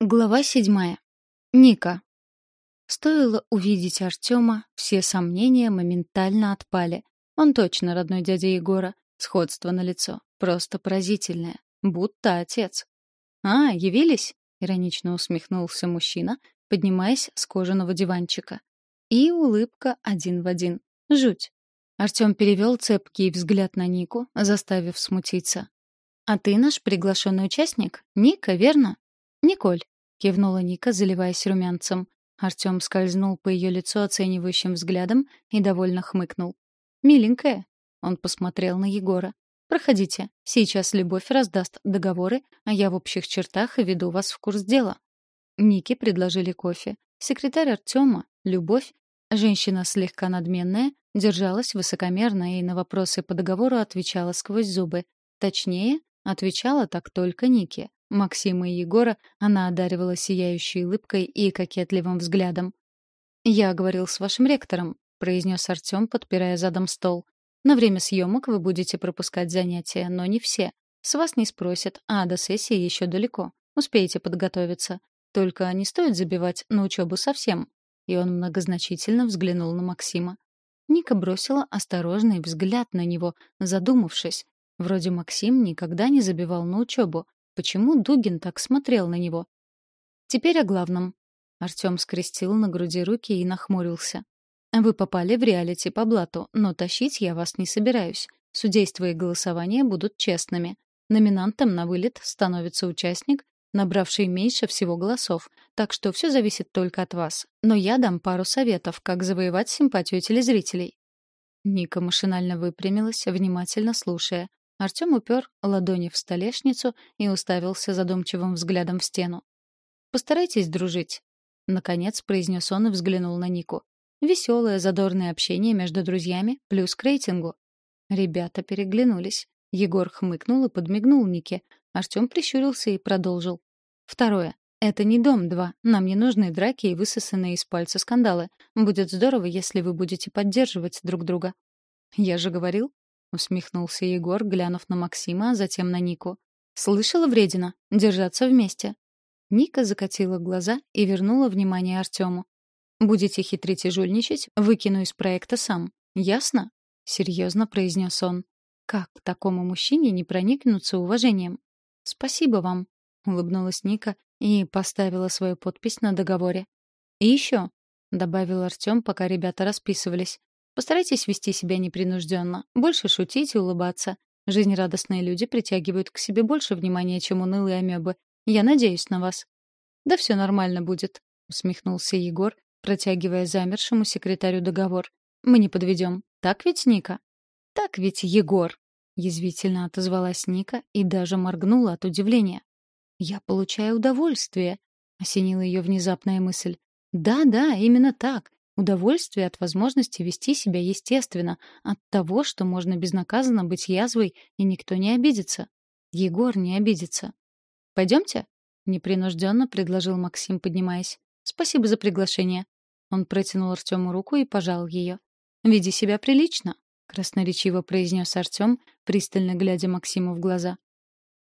Глава седьмая. Ника. Стоило увидеть Артема, все сомнения моментально отпали. Он точно родной дядя Егора. Сходство на лицо, просто поразительное, будто отец. А, явились? иронично усмехнулся мужчина, поднимаясь с кожаного диванчика. И улыбка один в один. Жуть. Артем перевел цепкий взгляд на Нику, заставив смутиться. А ты наш приглашенный участник? Ника, верно? «Николь», — кивнула Ника, заливаясь румянцем. Артём скользнул по её лицу оценивающим взглядом и довольно хмыкнул. «Миленькая», — он посмотрел на Егора. «Проходите. Сейчас Любовь раздаст договоры, а я в общих чертах веду вас в курс дела». Нике предложили кофе. Секретарь Артёма, Любовь, женщина слегка надменная, держалась высокомерно и на вопросы по договору отвечала сквозь зубы. Точнее, отвечала так только Нике. Максима и Егора она одаривала сияющей улыбкой и кокетливым взглядом. «Я говорил с вашим ректором», — произнес Артем, подпирая задом стол. «На время съемок вы будете пропускать занятия, но не все. С вас не спросят, а до сессии еще далеко. Успеете подготовиться. Только не стоит забивать на учебу совсем». И он многозначительно взглянул на Максима. Ника бросила осторожный взгляд на него, задумавшись. Вроде Максим никогда не забивал на учебу, Почему Дугин так смотрел на него? Теперь о главном. Артём скрестил на груди руки и нахмурился. Вы попали в реалити по блату, но тащить я вас не собираюсь. Судейство и голосование будут честными. Номинантом на вылет становится участник, набравший меньше всего голосов, так что все зависит только от вас. Но я дам пару советов, как завоевать симпатию телезрителей. Ника машинально выпрямилась, внимательно слушая. Артём упер ладони в столешницу и уставился задумчивым взглядом в стену. «Постарайтесь дружить», — наконец произнес он и взглянул на Нику. «Веселое, задорное общение между друзьями плюс к рейтингу». Ребята переглянулись. Егор хмыкнул и подмигнул Нике. Артём прищурился и продолжил. «Второе. Это не Дом-2. Нам не нужны драки и высосанные из пальца скандалы. Будет здорово, если вы будете поддерживать друг друга». «Я же говорил», — усмехнулся Егор, глянув на Максима, а затем на Нику. «Слышала, вредина? Держаться вместе». Ника закатила глаза и вернула внимание Артему. «Будете хитрить и жульничать, выкину из проекта сам. Ясно?» — серьезно произнес он. «Как такому мужчине не проникнуться уважением?» «Спасибо вам», — улыбнулась Ника и поставила свою подпись на договоре. «И еще», — добавил Артем, пока ребята расписывались, Постарайтесь вести себя непринужденно, больше шутить и улыбаться. Жизнерадостные люди притягивают к себе больше внимания, чем унылые амебы. Я надеюсь на вас. Да все нормально будет, усмехнулся Егор, протягивая замершему секретарю договор. Мы не подведем. Так ведь, Ника? Так ведь, Егор, язвительно отозвалась Ника и даже моргнула от удивления. Я получаю удовольствие, осенила ее внезапная мысль. Да-да, именно так. Удовольствие от возможности вести себя естественно, от того, что можно безнаказанно быть язвой, и никто не обидится. Егор не обидится. «Пойдемте?» — непринужденно предложил Максим, поднимаясь. «Спасибо за приглашение». Он протянул Артему руку и пожал ее. «Веди себя прилично», — красноречиво произнес Артем, пристально глядя Максиму в глаза.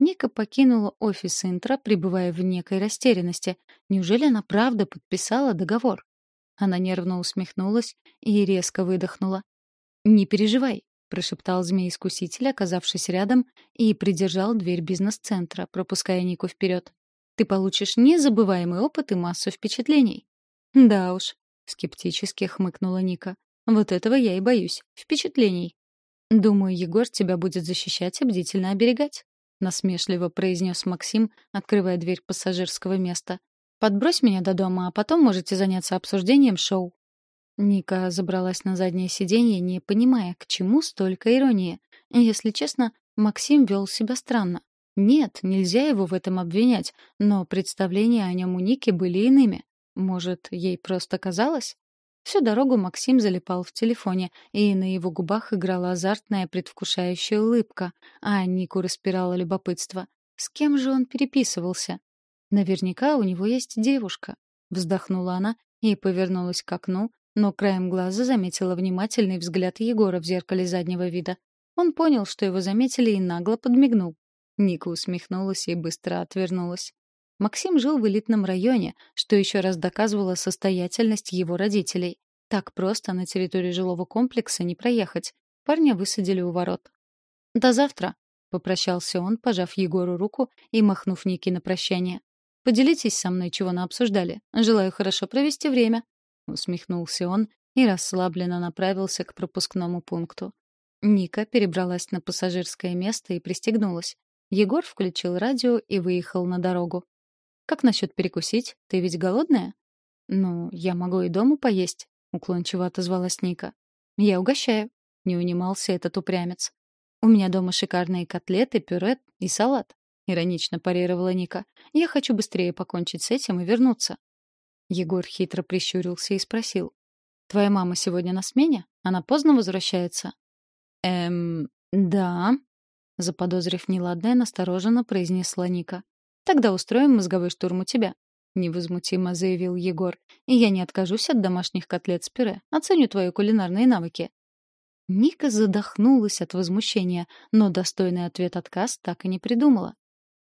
Ника покинула офис Интра, пребывая в некой растерянности. Неужели она правда подписала договор? Она нервно усмехнулась и резко выдохнула. «Не переживай», — прошептал змей-искуситель, оказавшись рядом, и придержал дверь бизнес-центра, пропуская Нику вперед. «Ты получишь незабываемый опыт и массу впечатлений». «Да уж», — скептически хмыкнула Ника. «Вот этого я и боюсь. Впечатлений». «Думаю, Егор тебя будет защищать и бдительно оберегать», — насмешливо произнес Максим, открывая дверь пассажирского места. Подбрось меня до дома, а потом можете заняться обсуждением шоу». Ника забралась на заднее сиденье, не понимая, к чему столько иронии. Если честно, Максим вел себя странно. Нет, нельзя его в этом обвинять, но представления о нем у Ники были иными. Может, ей просто казалось? Всю дорогу Максим залипал в телефоне, и на его губах играла азартная предвкушающая улыбка, а Нику распирало любопытство. С кем же он переписывался? Наверняка у него есть девушка. Вздохнула она и повернулась к окну, но краем глаза заметила внимательный взгляд Егора в зеркале заднего вида. Он понял, что его заметили, и нагло подмигнул. Ника усмехнулась и быстро отвернулась. Максим жил в элитном районе, что еще раз доказывало состоятельность его родителей. Так просто на территории жилого комплекса не проехать. Парня высадили у ворот. «До завтра», — попрощался он, пожав Егору руку и махнув Нике на прощание. «Поделитесь со мной, чего на обсуждали. Желаю хорошо провести время», — усмехнулся он и расслабленно направился к пропускному пункту. Ника перебралась на пассажирское место и пристегнулась. Егор включил радио и выехал на дорогу. «Как насчет перекусить? Ты ведь голодная?» «Ну, я могу и дома поесть», — уклончиво отозвалась Ника. «Я угощаю», — не унимался этот упрямец. «У меня дома шикарные котлеты, пюре и салат», — иронично парировала Ника. «Я хочу быстрее покончить с этим и вернуться». Егор хитро прищурился и спросил. «Твоя мама сегодня на смене? Она поздно возвращается?» «Эм, да», Заподозрив неладное, настороженно произнесла Ника. «Тогда устроим мозговой штурм у тебя», — невозмутимо заявил Егор. «И я не откажусь от домашних котлет с пюре. Оценю твои кулинарные навыки». Ника задохнулась от возмущения, но достойный ответ отказ так и не придумала.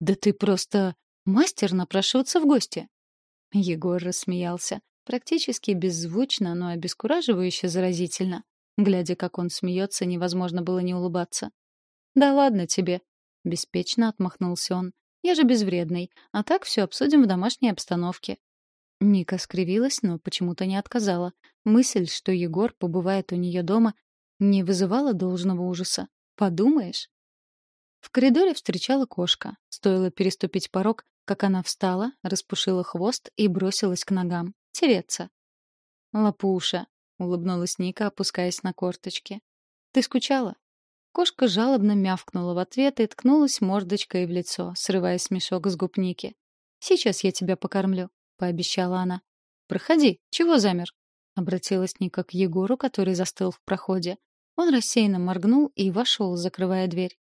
«Да ты просто мастер напрашиваться в гости!» Егор рассмеялся. Практически беззвучно, но обескураживающе заразительно. Глядя, как он смеется, невозможно было не улыбаться. «Да ладно тебе», — беспечно отмахнулся он. «Я же безвредный, а так все обсудим в домашней обстановке». Ника скривилась, но почему-то не отказала. Мысль, что Егор побывает у нее дома, не вызывала должного ужаса. Подумаешь? В коридоре встречала кошка. Стоило переступить порог, как она встала, распушила хвост и бросилась к ногам. Тереться. «Лапуша», — улыбнулась Ника, опускаясь на корточки. «Ты скучала?» Кошка жалобно мявкнула в ответ и ткнулась мордочкой в лицо, срывая смешок с губ Ники. «Сейчас я тебя покормлю», — пообещала она. «Проходи, чего замер?» — обратилась Ника к Егору, который застыл в проходе. Он рассеянно моргнул и вошел, закрывая дверь.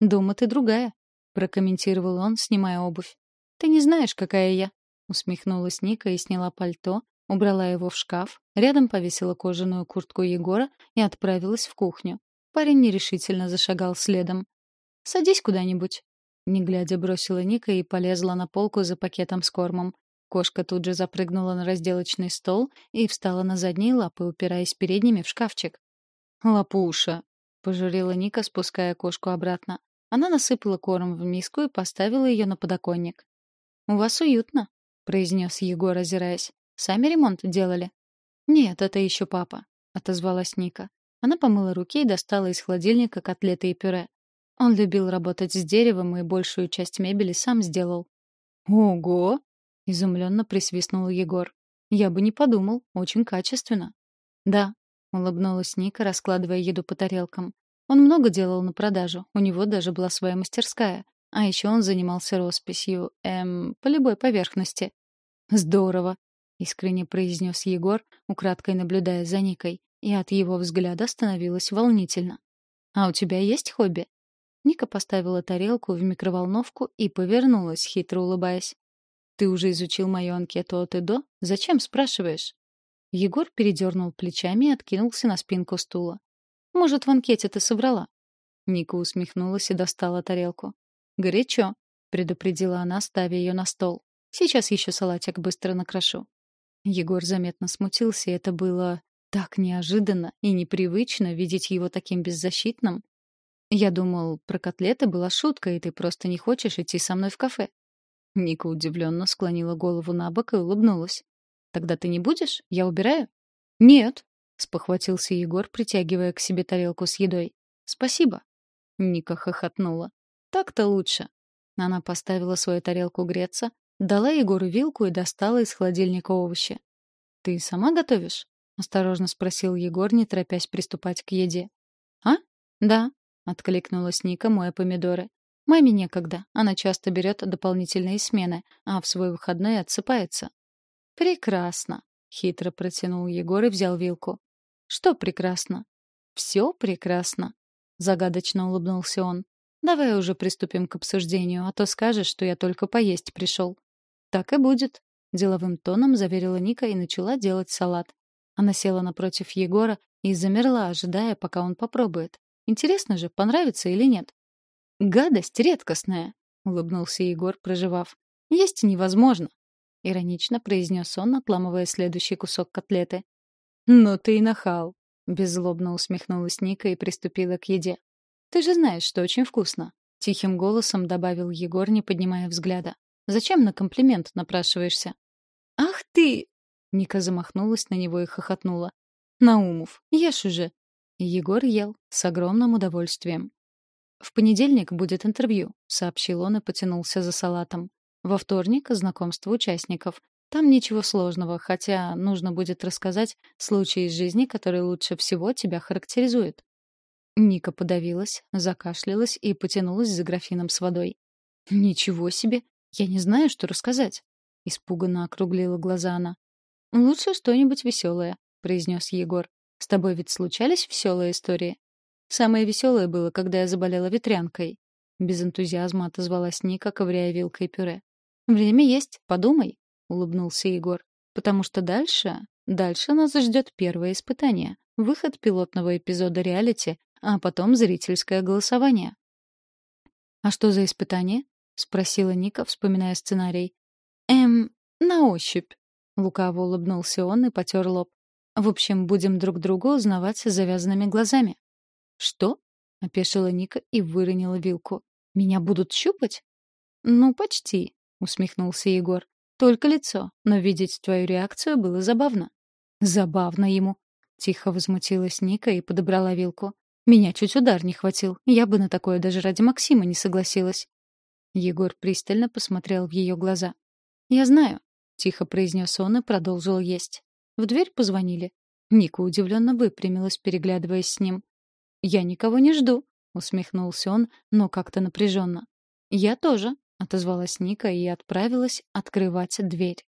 «Дома ты другая», — прокомментировал он, снимая обувь. «Ты не знаешь, какая я», — усмехнулась Ника и сняла пальто, убрала его в шкаф, рядом повесила кожаную куртку Егора и отправилась в кухню. Парень нерешительно зашагал следом. «Садись куда-нибудь». Не глядя, бросила Ника и полезла на полку за пакетом с кормом. Кошка тут же запрыгнула на разделочный стол и встала на задние лапы, упираясь передними в шкафчик. «Лапуша!» — пожурила Ника, спуская кошку обратно. Она насыпала корм в миску и поставила ее на подоконник. «У вас уютно», — произнес Егор, озираясь. «Сами ремонт делали?» «Нет, это еще папа», — отозвалась Ника. Она помыла руки и достала из холодильника котлеты и пюре. Он любил работать с деревом и большую часть мебели сам сделал. «Ого!» — изумленно присвистнул Егор. «Я бы не подумал. Очень качественно». «Да», — улыбнулась Ника, раскладывая еду по тарелкам. «Он много делал на продажу. У него даже была своя мастерская. А еще он занимался росписью, эм, по любой поверхности». «Здорово!» — искренне произнес Егор, украдкой наблюдая за Никой и от его взгляда становилось волнительно. «А у тебя есть хобби?» Ника поставила тарелку в микроволновку и повернулась, хитро улыбаясь. «Ты уже изучил мою анкету от и до? Зачем спрашиваешь?» Егор передернул плечами и откинулся на спинку стула. «Может, в анкете ты соврала?» Ника усмехнулась и достала тарелку. «Горячо», — предупредила она, ставя ее на стол. «Сейчас еще салатик быстро накрошу». Егор заметно смутился, и это было так неожиданно и непривычно видеть его таким беззащитным. Я думал, про котлеты была шутка, и ты просто не хочешь идти со мной в кафе. Ника удивленно склонила голову на бок и улыбнулась. Тогда ты не будешь? Я убираю? Нет, спохватился Егор, притягивая к себе тарелку с едой. Спасибо. Ника хохотнула. Так-то лучше. Она поставила свою тарелку греться, дала Егору вилку и достала из холодильника овощи. Ты сама готовишь? осторожно спросил Егор, не торопясь приступать к еде. А? Да, откликнулась Ника, моя помидоры. Маме некогда. Она часто берет дополнительные смены, а в свой выходной отсыпается. Прекрасно, хитро протянул Егор и взял вилку. Что прекрасно? Все прекрасно, загадочно улыбнулся он. Давай уже приступим к обсуждению, а то скажешь, что я только поесть пришел. Так и будет, деловым тоном заверила Ника и начала делать салат. Она села напротив Егора и замерла, ожидая, пока он попробует. Интересно же, понравится или нет. «Гадость редкостная», — улыбнулся Егор, проживав. Есть невозможно», — иронично произнес он, отламывая следующий кусок котлеты. «Ну ты и нахал», — беззлобно усмехнулась Ника и приступила к еде. «Ты же знаешь, что очень вкусно», — тихим голосом добавил Егор, не поднимая взгляда. «Зачем на комплимент напрашиваешься?» «Ах ты!» — Ника замахнулась на него и хохотнула. «Наумов, ешь уже!» Егор ел с огромным удовольствием. «В понедельник будет интервью», — сообщил он и потянулся за салатом. «Во вторник — знакомство участников. Там ничего сложного, хотя нужно будет рассказать случай из жизни, который лучше всего тебя характеризует». Ника подавилась, закашлялась и потянулась за графином с водой. «Ничего себе! Я не знаю, что рассказать!» Испуганно округлила глаза она. «Лучше что-нибудь веселое», — произнес Егор. «С тобой ведь случались веселые истории?» Самое веселое было, когда я заболела ветрянкой. Без энтузиазма отозвалась Ника, ковыряя вилкой пюре. «Время есть, подумай», — улыбнулся Егор. «Потому что дальше... Дальше нас ждет первое испытание. Выход пилотного эпизода реалити, а потом зрительское голосование». «А что за испытание?» — спросила Ника, вспоминая сценарий. «Эм, на ощупь». Лукаво улыбнулся он и потер лоб. «В общем, будем друг друга узнавать с завязанными глазами». «Что?» — опешила Ника и выронила вилку. «Меня будут щупать?» «Ну, почти», — усмехнулся Егор. «Только лицо, но видеть твою реакцию было забавно». «Забавно ему», — тихо возмутилась Ника и подобрала вилку. «Меня чуть удар не хватил. Я бы на такое даже ради Максима не согласилась». Егор пристально посмотрел в ее глаза. «Я знаю», — тихо произнес он и продолжил есть. В дверь позвонили. Ника удивленно выпрямилась, переглядываясь с ним. «Я никого не жду», — усмехнулся он, но как-то напряженно. «Я тоже», — отозвалась Ника и отправилась открывать дверь.